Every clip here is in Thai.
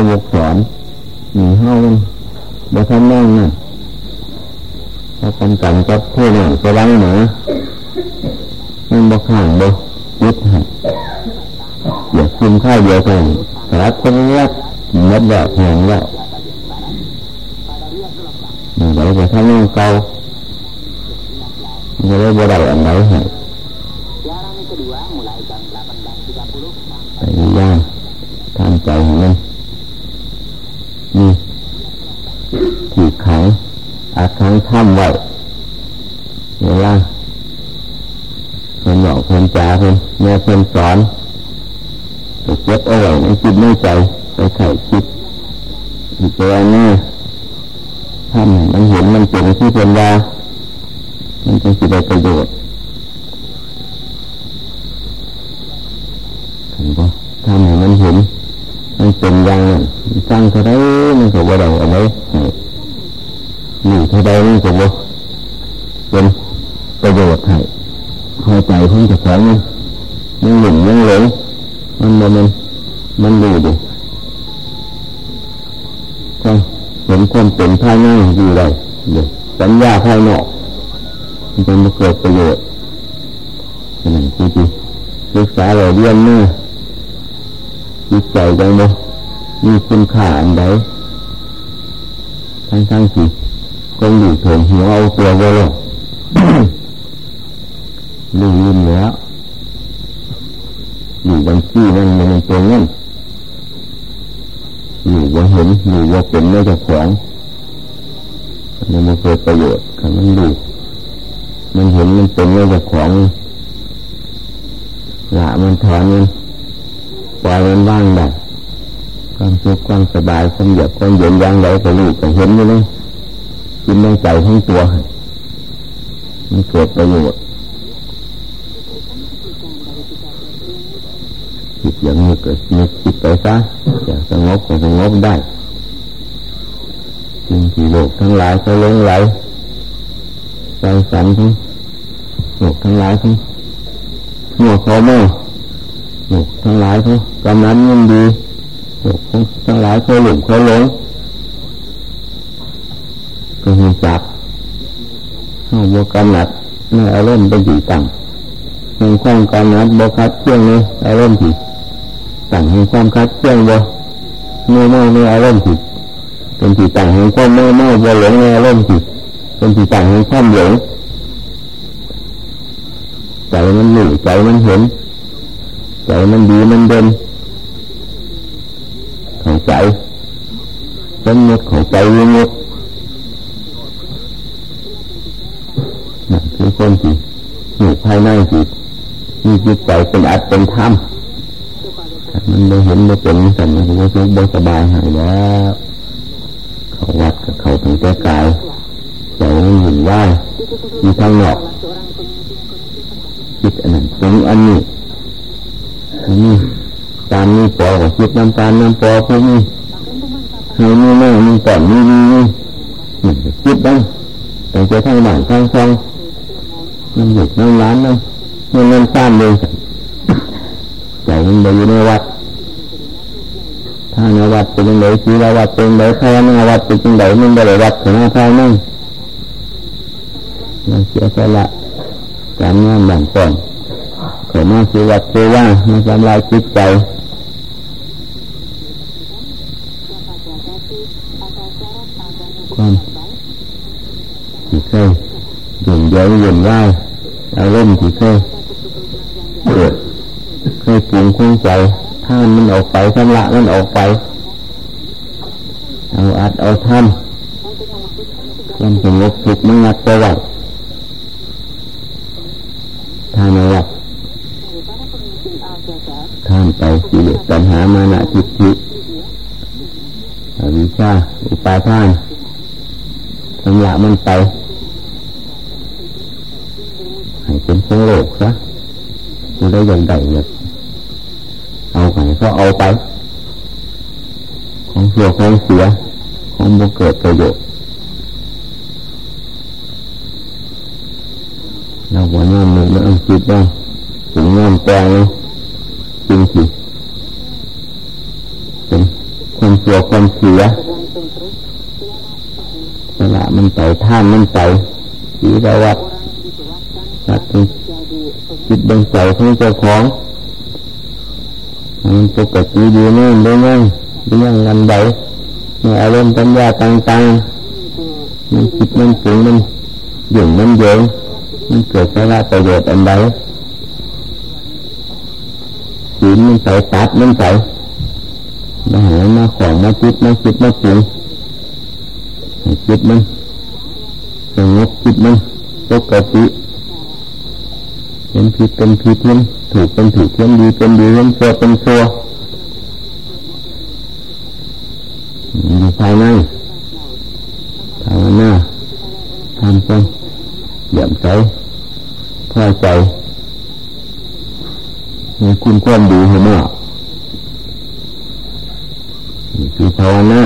าวกสอนหนีเฮาบ่ทันนั่งน่ะพอกันกันกับผู้หนึ่งไปล้างหนามันบ่ข้างบ่ยึดให้อย่าคุมข้าวเดียวกันสารคนรักมัดแบบแหงแล้วมันไหลไปทางนั่งเก่าไม่ได้บ่ได้อันไหนให้แต่ย่างทำใจของมัน อาขังถ้ำไว้เวลาเพิ่นบอกเพิ่าเพิ่นแม่เพิ่นสอนก็เก็บเอาไว้ในจิตในใจไปไข่คิดอีกตัวนี้ถ้ำมันเห็นมันเป็นที่เป็นยามันจะสิได้ประโยชน์เห็นปะถ้ำมันเห็น มันเป็นอย่างนั้นสร้างเท่าไรมันก็บ่ได้อะไรอยู่ เท่าไรมันก็บ่เป็นประโยชน์ให้พอใจของเจ้าของมันมันหลุ่มยังหลงมันมันมันดูดิก็เห็นความเป็นภายในอยู่ได้เดี๋ยวสัญญาภายนอกมันจะมาเกิดประโยชน์นั่นคือที่ศึกษาเราเรียนเนี่ยจิตใจยังบ่มีคุณค่าอันใดทั้งทั้งที่ คงอยู่ถึงหัวเอาตัวไว้หรอกลืมแล้วอยู่บนที่นั่นมันเป็นเงินอยู่ว่าเห็นอยู่ว่าเป็นไม่จะขวางมันไมาเกิดประโยชน์คันมันดูมันเห็นมันเป็นไม่จะขวางละมันถอนมันปล่อยมันว่างได้ความสุขความสบายความเยือกความเย็นยังไงก็รู้ก็เห็นอยู่เลย กินในใจทั้งตัวมันเกิดประโยชน์จิตอย่างนี้เกิดนึกจิตไปซะอยากสงบก็สงบได้สิ่งที่โลกทั้งหลายเขาลงไหลใจสันทั้งโลกทั้งหลายทั้งหัวเขาเมื่อโลกทั้งหลายเขากำนันยินดีโลกทั้งหลายเขาหลงเขาหลง ก็มีจับเข้าบกำหนัดในอารมณ์ไปอยู่ต่างในความกำหนัดบคัดเที่ยงในอารมณ์ที่ต่างในความคัดเที่ยงบ่เมื่อเมื่อในอารมณ์ที่เป็นที่ต่างในความเมื่อเมื่อบ่หลงในอารมณ์ที่เป็นที่ต่างในความหลงใจมันหลู่ใจมันเห็นใจมันดีมันเด่นของใจเป็นมุดของใจวิมุด นั่นคือคนที่อยู่ภายในจิตมีจิตใจเป็นอัตเป็นธรรมมันไม่เห็นไม่เป็นสันมันก็ทุกข์บ่สบายหายแล้วเขาวัดกับเขาถึงแต่กายใจมันหยุ่นว่ามีทางนอกจิตอันนั้นตรงอันนี้อันนี้ตามนี้ปอกจิตน้ำตาลน้ำปอพวกนี้ให้มีแม่มีก่อนมีมีนี่จิตได้แต่จะทางบ้านทางซอง น้ำหยุดน้ำร้านน้ำเงินเงินซ้ำเลยใจมันไปอยู่ในวัดถ้าในวัดเป็นยังไงชีววัดเป็นยังไงภายในวัดเป็นยังไงมันได้วัดถึงภายในมันเสียสละการงานแบบก่อนขอมาชีวัดเจว่ามันทำลายจิตใจความที่เคย หยุ่งเยอะหยุ่งว่ายอารมณ์ที่เคยเกิดเคยปรุงคุ้งใจท่านมันออกไปทำละมันออกไปเอาอัดเอาทำความสงบสุขมันงัดตัวไว้ทานอาวัดท่านไปกิเลสปัญหามานะจิตจิอวิชาอุปาทานทำละมันไปให้เป็นโลกซะจะได้ยังไงเนี่ยเอา ไปก็เอาไป ของเสียของเสีย ของบุเกิดประโยชน์เราบอกว่ามันไม่ต้องคิดว่าถึงงานแปลงจริงสิเป็นความสุขตัวความเสียเวลามันใส่ท่านมันใส่สีระวัดสัตว์จิตบังใจของเจ้าของ มันปกติดีนี่ได้ไงได้ยังงันใดในอารมณ์ปัญญาต่างๆมันคิดมันปรุงมันหยุ่งมันเยิงมันเกิดสาระประโยชน์อันใดศีลมันใส่ตัดมันใส่มาหามาของมาคิดมาคิดมาปรุงคิดมันสงบคิดมันปกติเห็นผิดเป็นผิดเห็น ถูกเป็นถูกเห็นดีเป็นดีเห็นชั่วเป็นชั่วอยู่ภายในภาวนาทำไปเหยี่ยมใจพอใจมีคุณความดีเห็นไหมคือภาวนา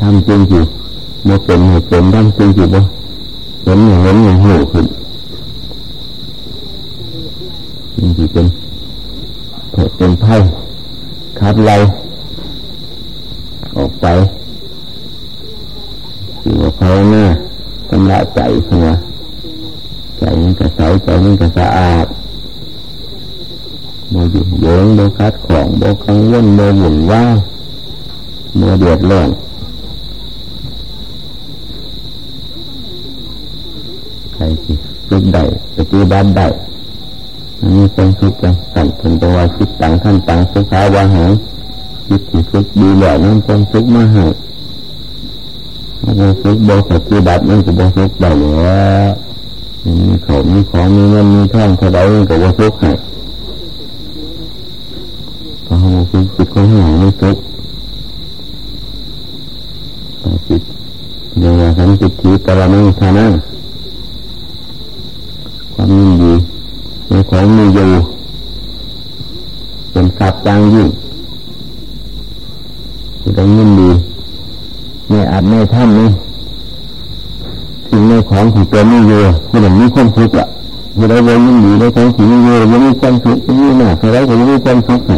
ทำจริงจิโมาเป็นเหตุเป็นทำจริงจิตบ่เห็นอย่างเห็นอย่างหูขึ้น จริงจิเป็นโทษเป็นไพ่คัดไล่ออกไปคือว่าภาวนาชำระใจหัวใจมันก็ใสใจมันก็สะอาดโมยุ่งเหยิงโมคัดของโมกังวลโมหมุนว่าโมเดือดร้อนใครที่ฝึกได้ปฏิบัติได้ มีความสุขกันสั่นถึงตัวคิดต่างท่านต่างสุขาวาหายคิดที่ฝึกดีแล้วนั่นความสุขมาให้มันสุขบ่ปฏิบัติมันก็บ่สุขได้แล้วมีเขามีของมีเงินมีท่องเท่าไรมันก็บ่สุขให้พอเราฝึกจิตของเราไม่สุขจิตเดี๋ยวสันติทีปรมังทานังความยินดีในขอ งมีอยู่เป็นสัตว์จางยิ่งที่ต้องยินดีในอาจในถ้ำนี่สิ่งในของที่ตัวมีอยู่คือแบบมีความสุกขอะเวลาเรายินดีในของที่มีอยู่มันมีความสุกขมีหน้าเท่าไรก็มีความสุกขให้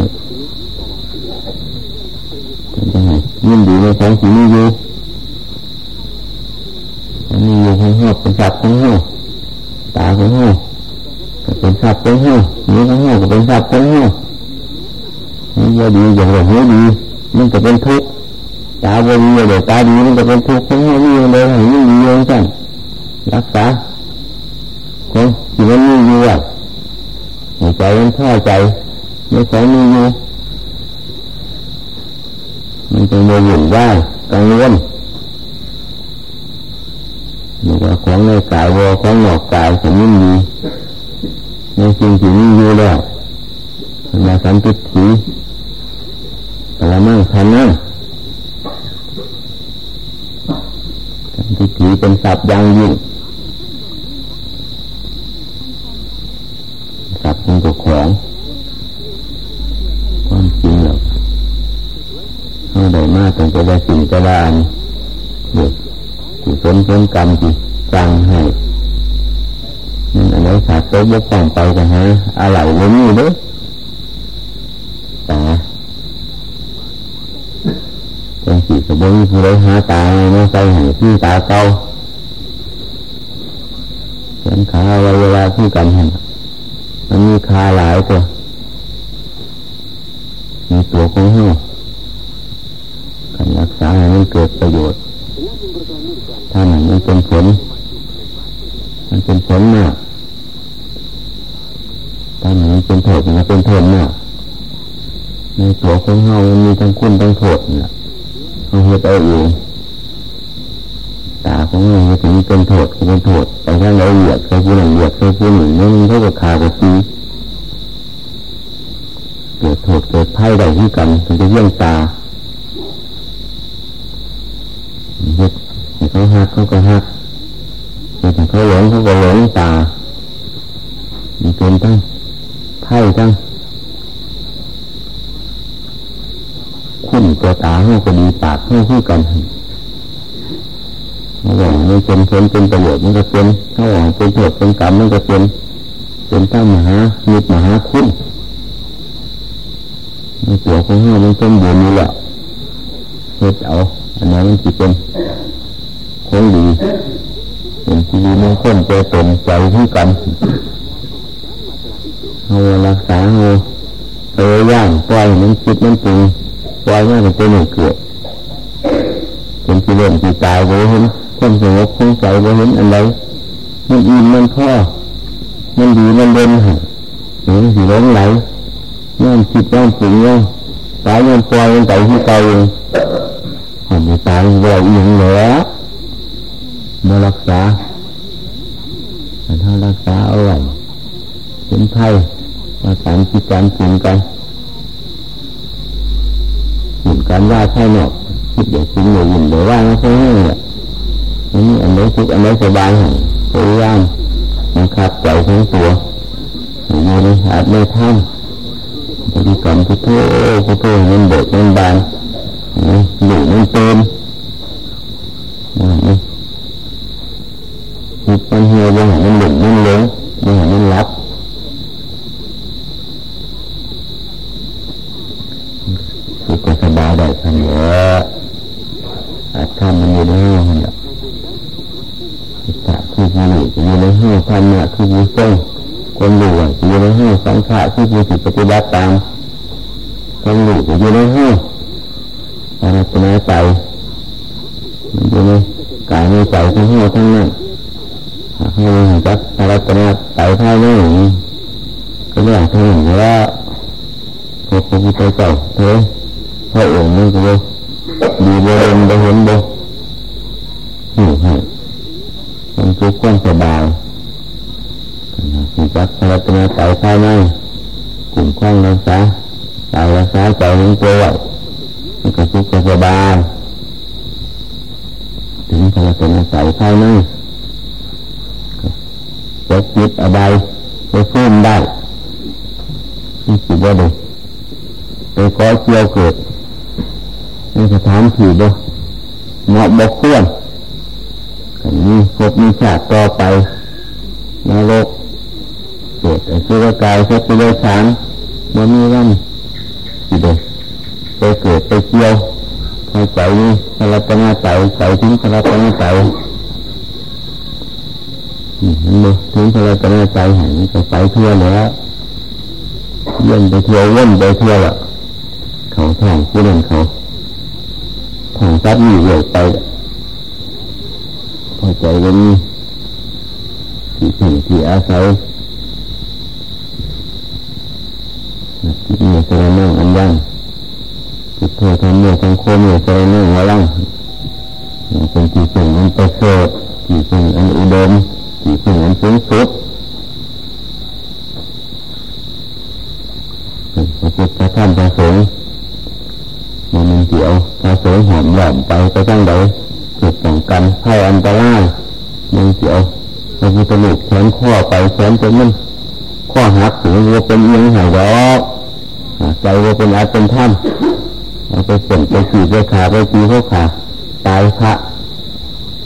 ยินดีในของที่มีอยู่มีอยู่ของหัวเป็นสัตว์ของหัวตาของหัว ก็เป็นสัตว์ของหัวมือของหัวก็เป็นสัตว์ของหัวมันจะดีอย่างไรหัวดีมันก็เป็นทุกข์ตาบดีเดี๋ยวตาดีมันก็เป็นทุกข์ของหัวมีเลยเห็นมีอยู่กันรักษาของที่มันมีอยู่อะใจมันพอใจไม่ของมีอยู่มันจะโมหยุ่งว่ากังวลหรือว่าของในกายวอของนอกกายของมันมี ในสิ่งที่มีอยู่แล้วมาสันติถีปรมังคันนะสันติถีเป็นสัตว์ยังยิ่งสัตว์เป็นตัวของความจริงแล้วเขาได้มาตั้งแต่ได้สิ่งจะได้เด็กกุศลผลกรรมที่จังให้ ตัวบกพร่องไปกันฮะอะไรไม่มีเด้ตาเป็นสีสมบูรณ์ผู้ใดหาตาไม่ใส่ให้ที่ตาเก่าเห็นขาเวลาที่กันเห็นมันมีขาหลายตัวมีตัวของหัวการรักษาให้มันเกิดประโยชน์ถ้ามันมันเป็นผลมันเป็นผลมาก ถ้ามันเป็นโทษมันเป็นโทษมากในตัวของเฮามันมีทั้งคุณทั้งโทษเนี่ยเขาเฮ็ดเอาเองตาของเราถึงเป็นโทษเป็นโทษแต่ถ้าเราเหยียดใส่ผู้หนึ่งเหยียดใส่ผู้หนึ่งนี่มันเท่ากับขากับซีเกิดโทษเกิดไพ่ได้ที่กันถึงจะเยี่ยงตาเฮ็ดเขาหักเขาก็หักเฮ็ดเขาหลงเขาก็หลงตามีเป็นทั้ง ไพ่ทั้งคุ้นตัวตาเขาก็ดีปากเขาคู่กันเขาบอกมันเป็นผลเป็นประโยชน์มันก็เป็นเขาบอกเป็นประโทษเป็นกรรมมันก็เป็นเป็นตั้งมหามีมหาคุณในตัวของเขามันเป็นบุญนี่แหละเฮ็ดเอาอันนั้นที่เป็นคงดีเป็นชีวิตมงคลเจตนใจที่กัน เอารักษาเอาพยายามปล่อยมันคิดมันปรุงปล่อยมันเป็นหนึ่งเกิดเป็นที่เล่นที่ตายไว้เห็นคนสงบคงใจไว้เห็นอะไรมันอิ่มมันพ่อมันดีมันเด่นหหรือสีล้มไหลย่อมคิดย่อมปรุงย่อมตายย่อมปล่อยมันใจที่เก่าเองหอมตายเราอีกแล้วมารักษาถ้ารักษาเอาไว้เป็นไพ่ มาสารคิดการปรุงกันหุ่นการว่าใช่เนาะคิดอย่างจริงเลยยินเดี๋ยวว่าไม่ใช่เนี่ยนี่อันนี้ทุกอันนี้สบายหน่อยพยายามมันขับใจทั้งตัวอยู่ในอาจไม่ท่านบริกรรมพุทโธพุทโธมันเบิกมันบานหลุมมันเต็มนี่จิตมันเหี่ยวมันหลุมมันหลงมันมันรับสุขสบายได้ทั้งเยอะอาจทำมันอยู่ในห้องเนี่ยถ้าคือผู้อยู่ในห้องทำเนี่ยคือผู้ทรง คนหลวงอยู่ในห้องสังขารคือผู้สิปฏิบัติตามคนหลวงอยู่ในห้องอะไรจะไม่ใจมันอยู่ในกายในใจทั้งห้องทั้งนั้นให้จักอะไรจะไม่ใจภายในก็เรื่องที่หนึ่งว่าพระพุทธเจ้าเฮ้ยพระองค์มันก็ดีบริเวณบริเห็นบอยู่ให้ความสุขความสบาย จักรัตนาใจภายในกลุ่มข้องรักษาใจรักษาใจมันตัวไว้มันก็สุขก็สบายถึงพระรัตนาใจภายในจะจิตอบายจะฟื้นได้ที่สิบว่าดีไปขอเกี่ยวเกิดในสถานที่บ่เหมาะบกควรกันนี้พบมีชาติต่อไปนรก เกิดสุรกายสัตว์เดรัจฉานมันมีวันสิเดไปเกิดไปเกี่ยวพอใจนี้พลัตนาใจใจถึงพลัตนาใจนี่ถึงพลัตนาใจหันก็ไปเที่ยวแล้วเยี่ยมไปเที่ยวเล่นไปเที่ยวอะเขาท่องผู้เล่นเขาท่องซัดอยู่เลยไปพอใจวันนี้ที่ถึงที่อาศัยที่มีเส รนั่งอันยังพุทโธธรรมโมสังโฆมีเสรนั่งหัวลังเป็นที่สึงอันประเสริฐที่สึงอันอุดมที่สึงอันสูงสุดพระพุทธธรรมพระสงฆ์มันเดียวพระสงฆ์หอมหลอมไปไปตั้งใดจุดป้องกันให้อันตรายมันเดียวพระพุทธลูกแขนข้อไปแขนจนมันข้อหักถึงว่าเป็นยังหายดอก ใจว่าเป็นอาเป็นท่านเอาไปเส่นไปขีดไปขาไปตีเขาขาตายพระ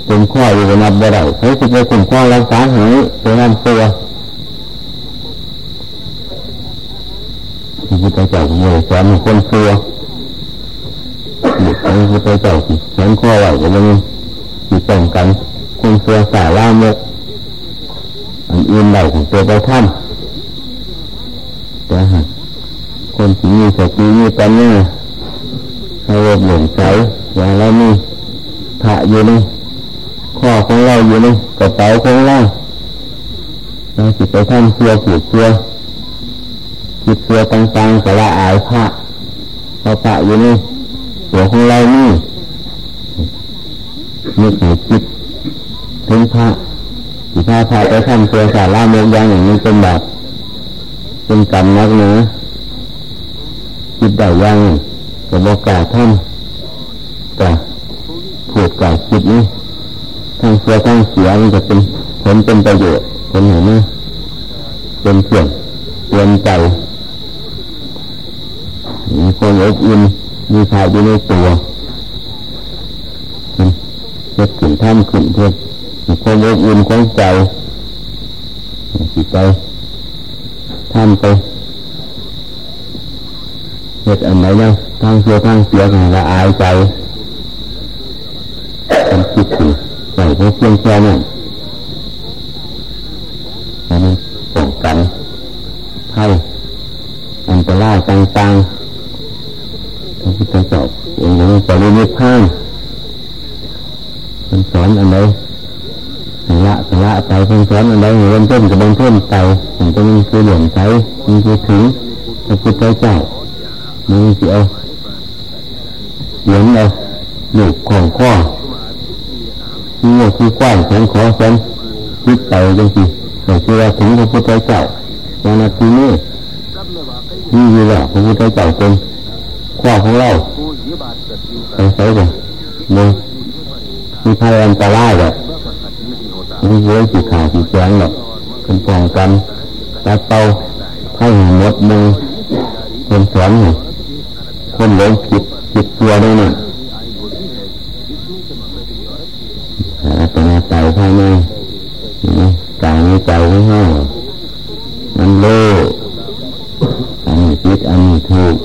เป็นข้ออยู่ในนับบ่ได้เฮ้จะไปข่มข้อรักษาหายเป็นนั่นตัวที่พุทธเจ้าเลยสอนคนเชื่อหยุดให้พุทธเจ้าสิฉันข้อไหวก็ยังติดต่องกันคนเชื่อสาล่ามกอันอื่นใดของตัวไปท่านแต่หาก คนที่มีสติมีปัญญาเขาหลงหลงใจอย่างเรามีพระอยู่ในข้อของเราอยู่ในกระเป๋าของเราเราสิไปท่านเชื่อผูกเชื่อจิตเชื่อต่างๆแต่ละอายพระพระพระอยู่ในหัวของเรานี่นึกให้คิดถึงพระที่พระพระไปท่านเชื่อสาระโมกยังอย่างนี้เป็นแบบเป็นกรรมนักเนื้อ คิดได้ยังกับอกาสท่านแต่ผูกกับจิตนี้ทั้งเสียทั้งเสียมันจะเป็นผลเป็นประโยชน์เห็นไหมเป็นเพื่อนเตือนใจมีคนอบอุ่นมีชายอยู่ในตัวเพื่อขึ้นท่ามขึ้นเพื่อมีคนอบอุ่นของใจจิตใจท่านไป ตุอันไหนเนี่ยทางเสียทางเสียกันละอายใจเป็นคิดถึงใส่เพียงแค่นั้นอันนี้ป้องกันไพ่อันตรายต่างๆพระพุทธเจ้าเองยังจะรู้นิพพานเป็นสอนอันใดละละไปเป็นสอนอันใดเงินต้นกับบนต้นไปผมจะมีคือเหลี่ยมใจมีคือถึงพระพุทธเจ้า มีเสียวเหลี่ยมเอาหนุกของข้อที่ว่าคือก้อนของขอเส้นคิดไปจังสิแต่คือว่าถึงพระพุทธเจ้าวันนาทีนี้นี่อยู่แล้วพระพุทธเจ้าเป็นข้อของเราไปใส่กันมีมีภัยอันตรายแบบมีเยอะสิขาสิแจงหรอกเป็นป้องกันตาเตาให้หมดมือเป็นสอน คนหลงผิดผิดตัวด้วยนะเป็นใจภายในกายในใจไม่ห้ามันโลอันนี้ผิดอันนี้ถูก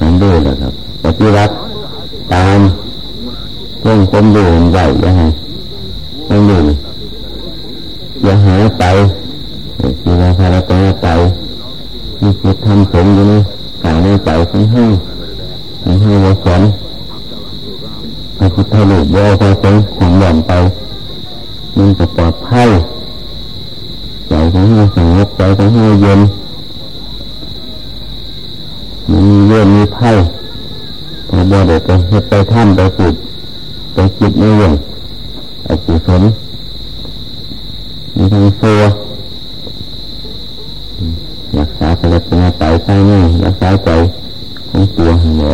มันโลแหละครับปฏิรัติตามช่วงคนดูใหญ่ยังไงต้องดูอย่าหาไปคือว่าพาเราไปไปมีจิตทำสมอยู่นี่กายในใจของห้า ของห้าวสอนพระพุทธรูปโยพระสงฆ์ของหย่อนไปมันจะปลอดภัยใจของเราสงบใจของเราเย็นมีเยื่องมีไพ่พอบ่ได้ไปเฮ็ดไปท่านไปฝึกไปจิตในเรื่องไอ้กุศลมีทั้งตัวรักษาพลังใจใจนี่รักษาใจ ของตัวหัว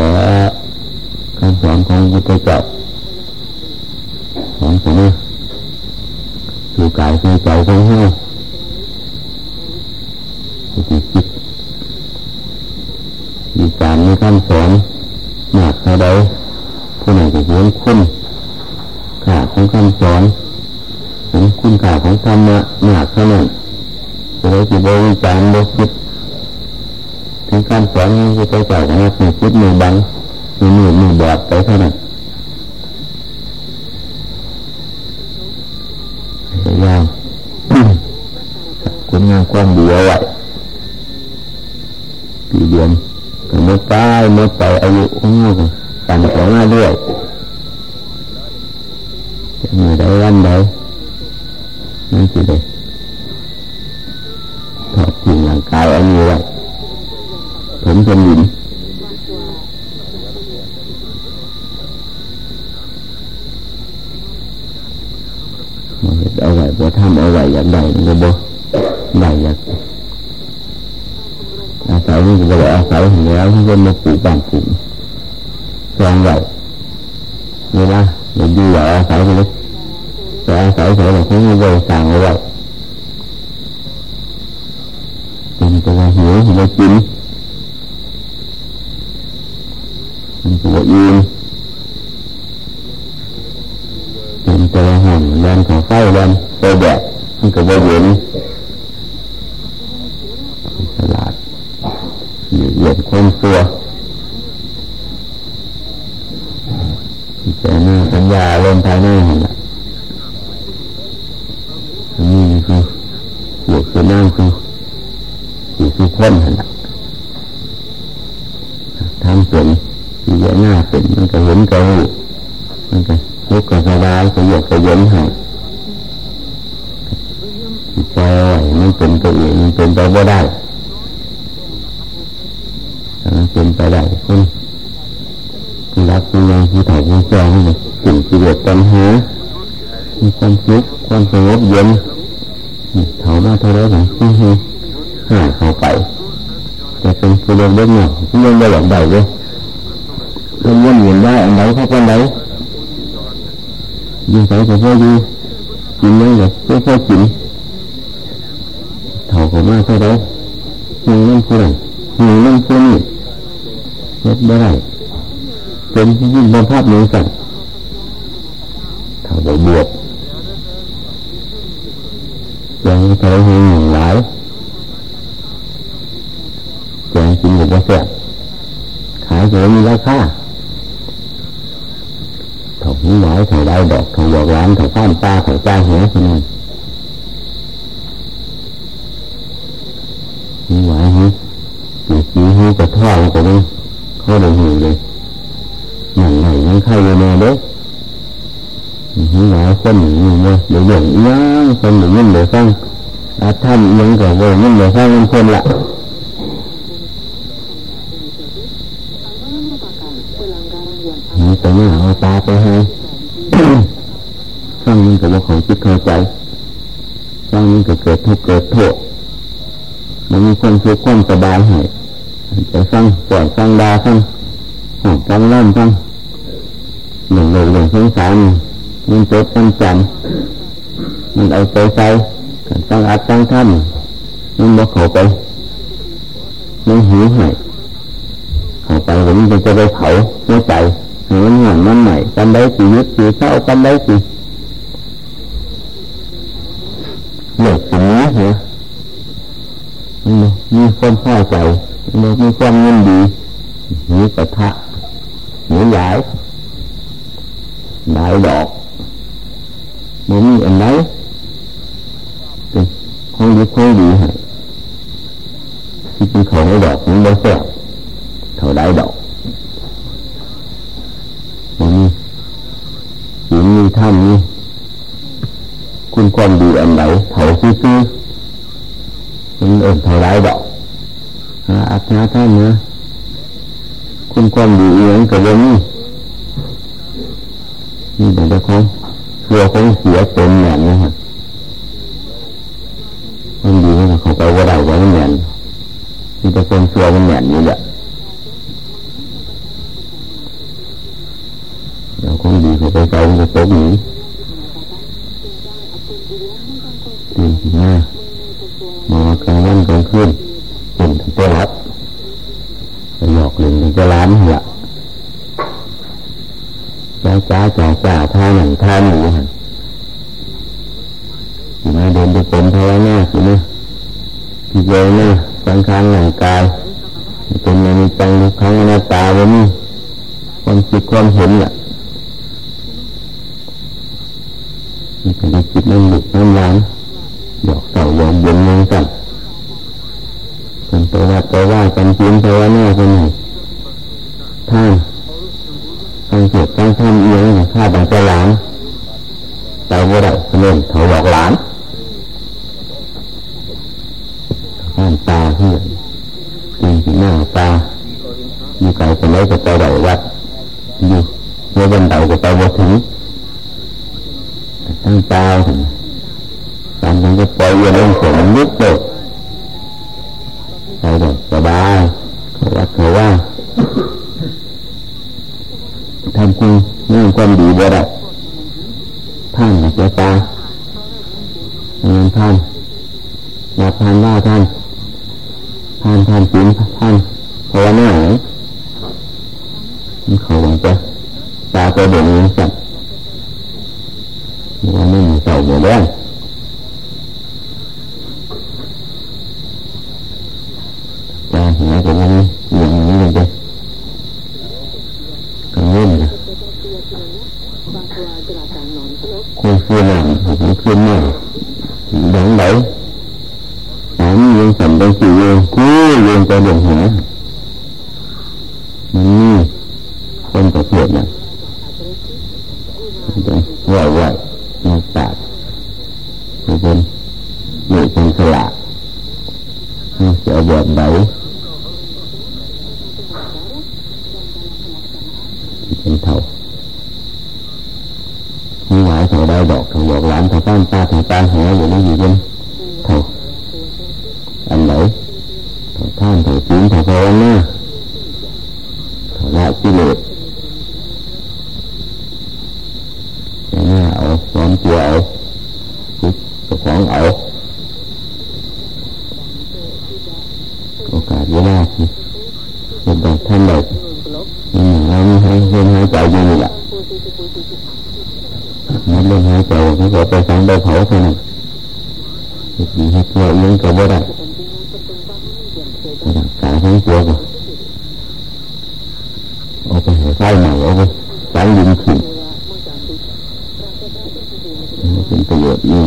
คำสอนของพุทธเจ้าของนี่ดูกายคือใจของเฮาจิตจิตมีการมีคำสอนหนักเท่าใดผู้หนึ่งจะเห็นคุณค่าของคำสอนเห็นคุณค่าของธรรมะหนักเท่านั้นจะได้จิตบริจารบคิดถึ งการสอนนี้จะไปจ่ายนะมือคิดมือบังมือมือมือบอดไปเท่านั้นยาวคุณงามความดีเอาไว้ปีเดือนก็เมื่อตายเมื่อไปอายุของเราสั่งของมาด้วยจะมีได้วันใดนั่นสิเลย ผมเป็นหญิงเอาไว้บ่ทำเอาไว้อยากได้ก็บ่ได้อยากอาศัยนี่ก็เลยอาศัยเห็นแล้วที่คนมาปลูกบ้านปลูกสร้างไว้เวลาเราอยู่อยากอาศัยเลยแต่อาศัยเฉยๆเขาไม่ได้สร้างเอาไว้เป็นตัวหิวหิวกินเป็น ตัวยืนเป็นตัวห่อนแรงของไฟแรงตัวแดดมันก็บ่เย็นฉลาดเหยียดคนตัวแต่นี่สัญญาลมภายในเห็นละนี่คือหัวคือน้ำคือคือคือคนเห็นละทำเป็นที่เยอะหน้าเป็น มันก็เห็นก็รู้มันก็ทุกก็สบายก็หยกก็เย็นให้จิตใจมันเป็นตัวเองมันเป็นไปไม่ได้มันเป็นไปได้คุณคุณรักคุณยังคุณถ่ายคุณจ้งนี่สิ่งที่เดือดปัญหามีความสุขความสงบเย็นเท่ามาเท่าไรหลังที่หายเข้าไป แต่เป็นผู้เล่นเล่นเนี่ยที่ยังไม่หลังได้เลย เล่นเล่นเห็นได้อันไหนเขาไปไหนยิ่งใส่ก็พอดีกินยังแบบก็พอกินเท่ากับมากเท่าไรยิ่งนั่นผู้นั้นยิ่งนั่นผู้นี้เฮ็ดได้เป็นที่ยิ่งบนภาพเหนือสั่งเท่ากับบวกยังเท่หนึ่งหลายแกงกินอยู่บ่แซ่บขายจะมีราคา เท่านี่หมายเขาได้ดอกเขาบอกร้านเขาฟ้านตาเขาจ้าหัวคนนั้นนี่หมายฮะตีสีหูกระท่อก็ไม่เข้าเลยหูเลยหนังไหนยังไข่เลยแน่เด้นี่หมายคนหนึ่งเลยเดี๋ยวอย่างคนหนึ่งยิ่งเดี๋ยวฟังอาท่านยังก็เลยยิ่งเดี๋ยวฟังคนละนี่ตรงนี้เอาตาไปให้ ใจฟังมันก็เกิดทุกข์เกิดโทษมันมีความสุขความสบายให้จะฟังปล่อยฟังดาฟังหอมฟังล่ำฟังหลงเลยหลงสงสารมันจดมันจำมันเอาใจใส่ฟังอัดฟังท่านมันบอกเขาไปมันหิวให้เขาไปผมจะไปเผาหัวใจให้มันหอนมันใหม่กันได้สียึดสีเศร้ากันได้สีเหลือสีเหรอมี ความพอใจมีความเงินดีมีกระทะมีหลายหลายดอกมันมีอันไหนของดีของดีให้ที่เป็นของดอกมันไม่แซ่บเท่าได้ดอกมันมีศีลมีธรรมมีคุณความดีอันไหนเท่าซื่อมันเอิ่นเท่าไรดอก หาอัตนาท่านเนื้อคุณความดีเอียงกับเรื่องนี้นี่เป็นเรื่องของเพื่อของเสียตนเนี่ยนะฮะมันดีนะเขาไปว่าได้ว่ามันเหนมีแต่คนเชื่อมันเหมือนนี่แหละเดี๋ยวคนดีเขาไปใจมันจะตกหนีตื่นหน้ามากลางวันกลางคืนเป็นตัวรับไปหยอกเล่น จะร้านหัวจ้าจ้าจ่าจ่าท่าหนังท่าหนูหันอยู่มาเดินไปเป็นภาวนาสินะที่เจอเนี่ยสังขารหนังกายเป็นในใจทุกครั้งหน้าตาวันนี้ความคิดความเห็นแหละนี่เป็นจิตน้ำหลุด แต่ว่ได้เล่นเขาบอกหลานข้านตาเพื่อนตีที่หน้าตาอยู่ไกลไปไหนก็ไปได้วัดอยู่เมื่อวันเดาก็ไปวัดถึงตั้งตาถึงการมันจะปล่อยเรื่องสียงลุกโดดไปเด็สบายเขาวัดเขาว่าทำคุณเรื่ความดีบ่ได้ จ้าตาเงินท่านนับท่านว่าท่า คนคือหนังผมเชื่อหนังดังไหนสามยังสั่นไปสี่ยังกู้ยังไปเดือดหัว เป็นแบบท่านแบบนี่เรามีให้เล่นหายใจอยู่นี่แหละมันเล่นหายใจมันก็ไปฟังไปเผาเท่านั้นดีให้ตัวเลี้ยงก็บ่ได้ร่างกายทั้งตัวก็เอาไปหัวไส้ใหม่เอาไปใส่ยิงขึ้นเป็นประโยชน์อยู่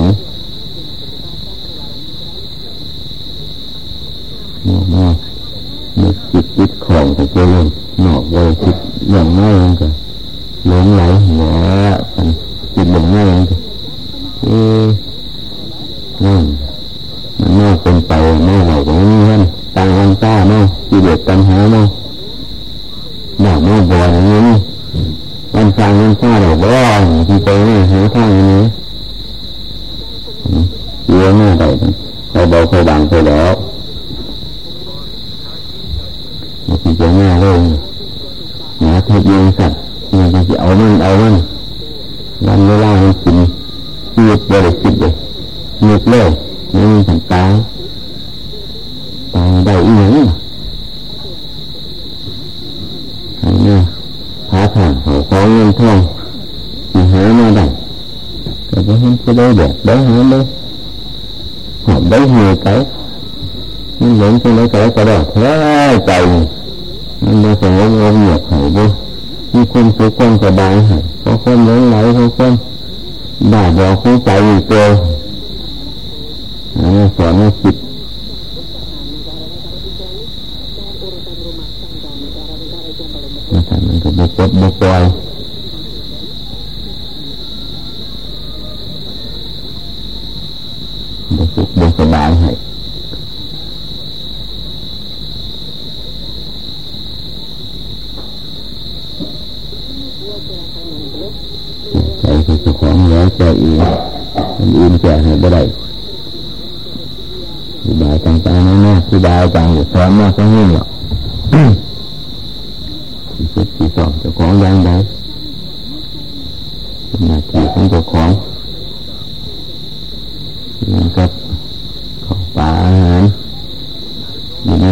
มาพิจารณาเลยหาเทศยิงสัตว์มันจะเอามันเอามันวันเวลามันกินชีวิตบริสุทธิ์เลยหยุดเลยไม่มีสังตายตายได้อีหยังใครเนี่ยพาผ่านหัวของเงินทองที่หามาได้ก็เห็นจะได้แบบได้หาเลยหอบได้เหตุไปมันหลงไปไหนก็ก็ได้แท้ใจ มันไม่สงบงเงียบหายด้วยมีความสุขความสบายหายเพราะความหลงไหลเพราะความบาดบอกของใจอยู่ตัวอันนี้สอนให้จิตนะครับมันก็บกดบกปล่อยบกสุขบกสบายให้ใจคือเจ้าของ แล้วใจเองมันอินแก่ให้บ่ได้อธิบายต่างๆนั่นนะอธิบายต่างอยู่สอนมากก็ยิ่งหรอกที่สุดที่สองเจ้าของยังไงเป็นหน้าที่ของเจ้าของเหมือนกับของป่าอาหารอยู่ใน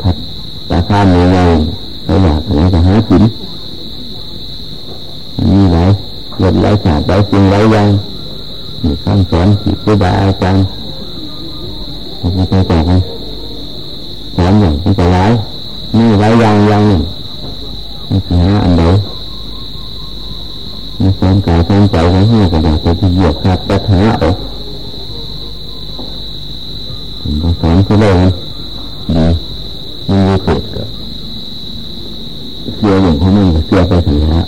ผัดตาข้ามยังไงเขาอยากอะไรก็หากินมีหลายรถหลายฉากหลา ยสิ่งหลายองมีคำสอนที่ครูบาอาจารย์พระพุทธเจ้าให้สอนอย่างที่จะร้ายมีหลายย่างย่างหนึ่งไม่ใช่หาอันใดมีสอนกายสอนใจของเราก็อยากที่เหยียบขาดปัญหาเอาผมสอนเขาเลยดีมีเกิดกับเชื่ออย่างของมันเชื่อไปถึงแล้ว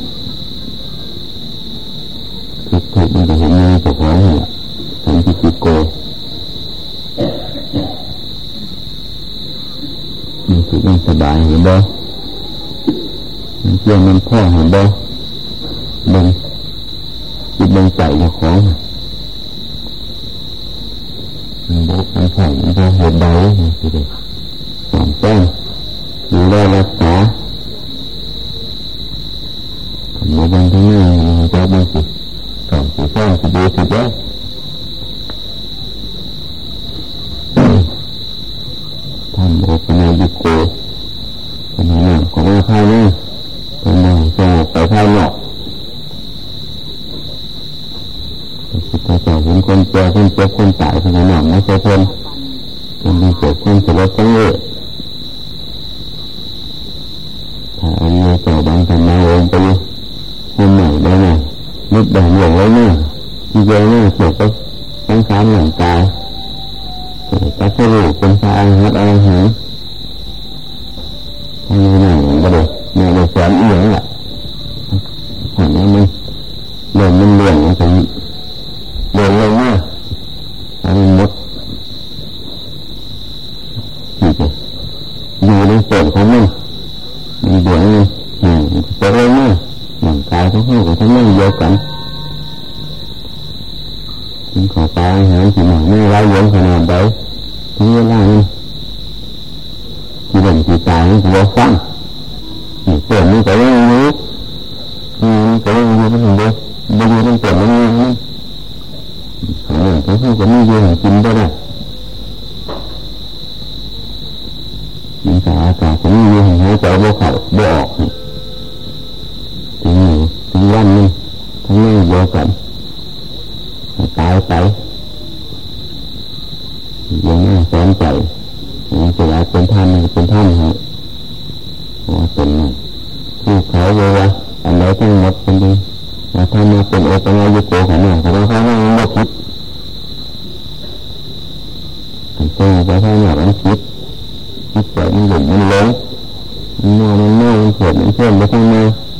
สบายเห็นบ่มันเชื่อมันพ่อเห็นบ่เบิ่งจิตเบิ่งใจเจ้าของมันบ่มันพ่อมันบ่เห็นใดสิเด็กายนอกพุทธเจ้าเห็นคนเจ็บคนเจ็บคนตายคนหนักไม่ใช่คนคนมีเจ็บคนสลดสังเวช ที่เด่นที่ตายนี่คือว่าฟังนี่เปลี่ยนนี่แต่ว่ารู้อืมแต่ว่ารู้ไม่เห็นเลยบางทีมันเปลี่ยนมันนี่ของเนี่ยเขาเขาก็มีเยอะกินได้ได้มีสาอากาศก็มีเยอะหายใจบ่เข้าบ่ออกถึงอยู่ถึงวันนี้ทั้งนี้เดียวกันตายไปยังน่สนใจยังจะอยากเป็นท่านเป็นท่านเหรอว่าเป็นผู้เขาเยวะอันไหนทั้งหมดเป็นดีแล้วถ้ามาเป็นโอปัญญโกของเนี่ยแต่เราเข้ามาไม่คิดอันเจ้าไปทางเนี่ยมันคิดคิดไปมันหลุ่มมันหลงมันนอนมันเน่ามันเสียมันเพื่อมไปทางมาอา